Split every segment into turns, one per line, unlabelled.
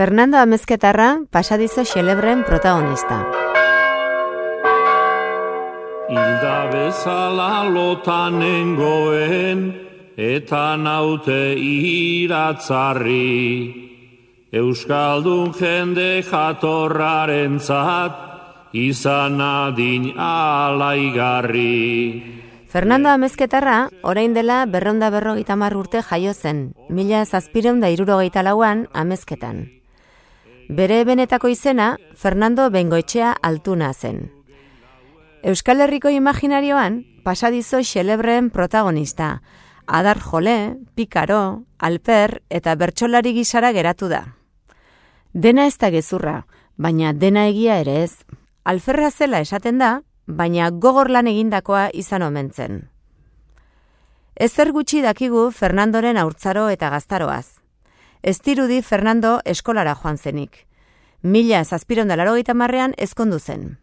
Fernando Amezketarra pasadizo xelebren protagonista.
Hilda bezala lotanengoen eta naute iratzarri. Euskaldun jende jatorraren zat, izan adin alaigarri.
Fernando Amezketarra, orain dela berronda berrogeita urte jaio zen, mila zazpireun da irurogeita lauan Amezketan. Bere benetako izena, Fernando Bengoetxea altuna zen. Euskal Herriko imaginarioan, pasadizo xelebreen protagonista, Adar Jole, Pikaro, Alper eta Bertsolari gisara geratu da. Dena ez da gezurra, baina dena egia ere ez. Alferra zela esaten da, baina gogor lan egindakoa izan omentzen. Ezer gutxi dakigu Fernandoren aurtzaro eta gaztaroaz. Ez dirudi Fernando eskolara joan zenik. Mila zazpiron da marrean ezkondu zen.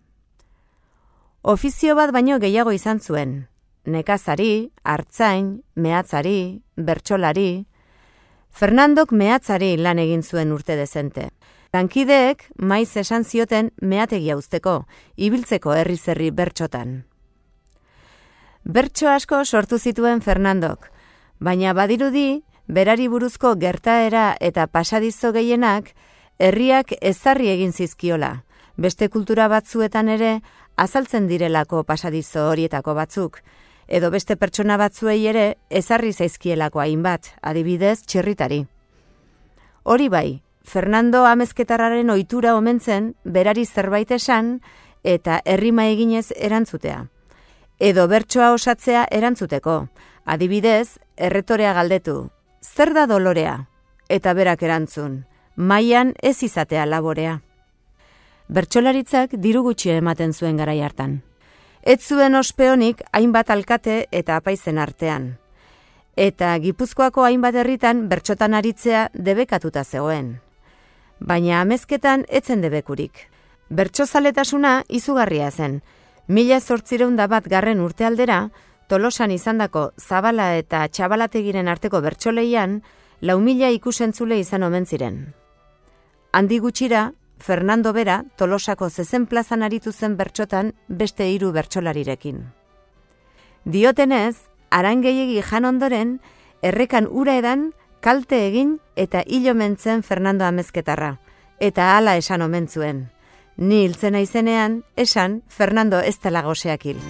Ofizio bat baino gehiago izan zuen. Nekazari, hartzain, mehatzari, bertsolari. Fernandok mehatzari lan egin zuen urte dezente. Lankideek maiz esan zioten meategia usteko, ibiltzeko herri zerri bertxotan. Bertxo asko sortu zituen Fernandok, baina badirudi, berari buruzko gertaera eta pasadizo gehienak, herriak ezarri egin zizkiola. Beste kultura batzuetan ere, azaltzen direlako pasadizo horietako batzuk, edo beste pertsona batzuei ere ezarri zaizkielako hainbat, adibidez txirritari. Hori bai, Fernando Amezketarraren ohitura omentzen berari zerbait esan eta herrima eginez erantzutea. Edo bertsoa osatzea erantzuteko. Adibidez, erretorea galdetu. Zer da dolorea? Eta berak erantzun. Maian ez izatea laborea. Bertsolaritzak diru gutxi ematen zuen garai hartan. Ez zuen ospeonik hainbat alkate eta apaizen artean. Eta Gipuzkoako hainbat herritan bertxotan aritzea debekatuta zegoen baina amezketan etzen debekurik. Bertxozaletasuna izugarria zen. Mila zortzireun da bat garren urte aldera, tolosan izandako zabala eta txabalategiren arteko bertxoleian, lau mila ikusentzule izan omen ziren. Handi gutxira, Fernando Bera tolosako zezen plazan aritu zen bertxotan beste hiru bertxolarirekin. Diotenez, arangeiegi jan ondoren, errekan ura edan, kalte egin eta hilo mentzen Fernando Amezketarra, eta hala esan omentzuen. Ni hiltzen aizenean, esan Fernando ez dela goseak hil.